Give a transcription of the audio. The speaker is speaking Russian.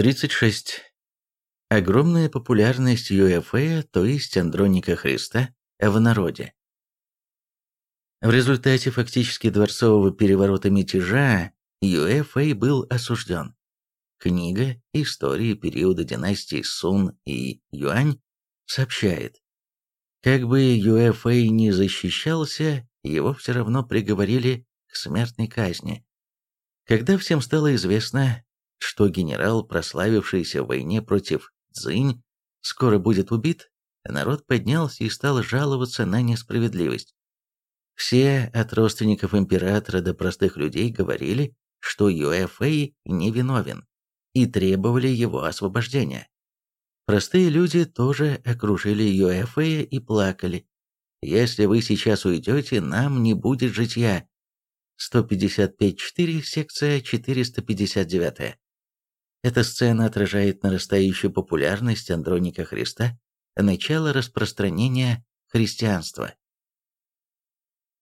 36. Огромная популярность UFA, то есть Андроника Христа, в народе. В результате фактически дворцового переворота мятежа UFA был осужден. Книга «Истории периода династий Сун и Юань» сообщает, как бы UFA не защищался, его все равно приговорили к смертной казни. Когда всем стало известно, что генерал, прославившийся в войне против Цзинь, скоро будет убит, народ поднялся и стал жаловаться на несправедливость. Все, от родственников императора до простых людей, говорили, что Юэфэй невиновен, и требовали его освобождения. Простые люди тоже окружили Юэфэя и плакали. «Если вы сейчас уйдете, нам не будет житья». 155.4, секция 459. Эта сцена отражает нарастающую популярность Андроника Христа, начало распространения христианства.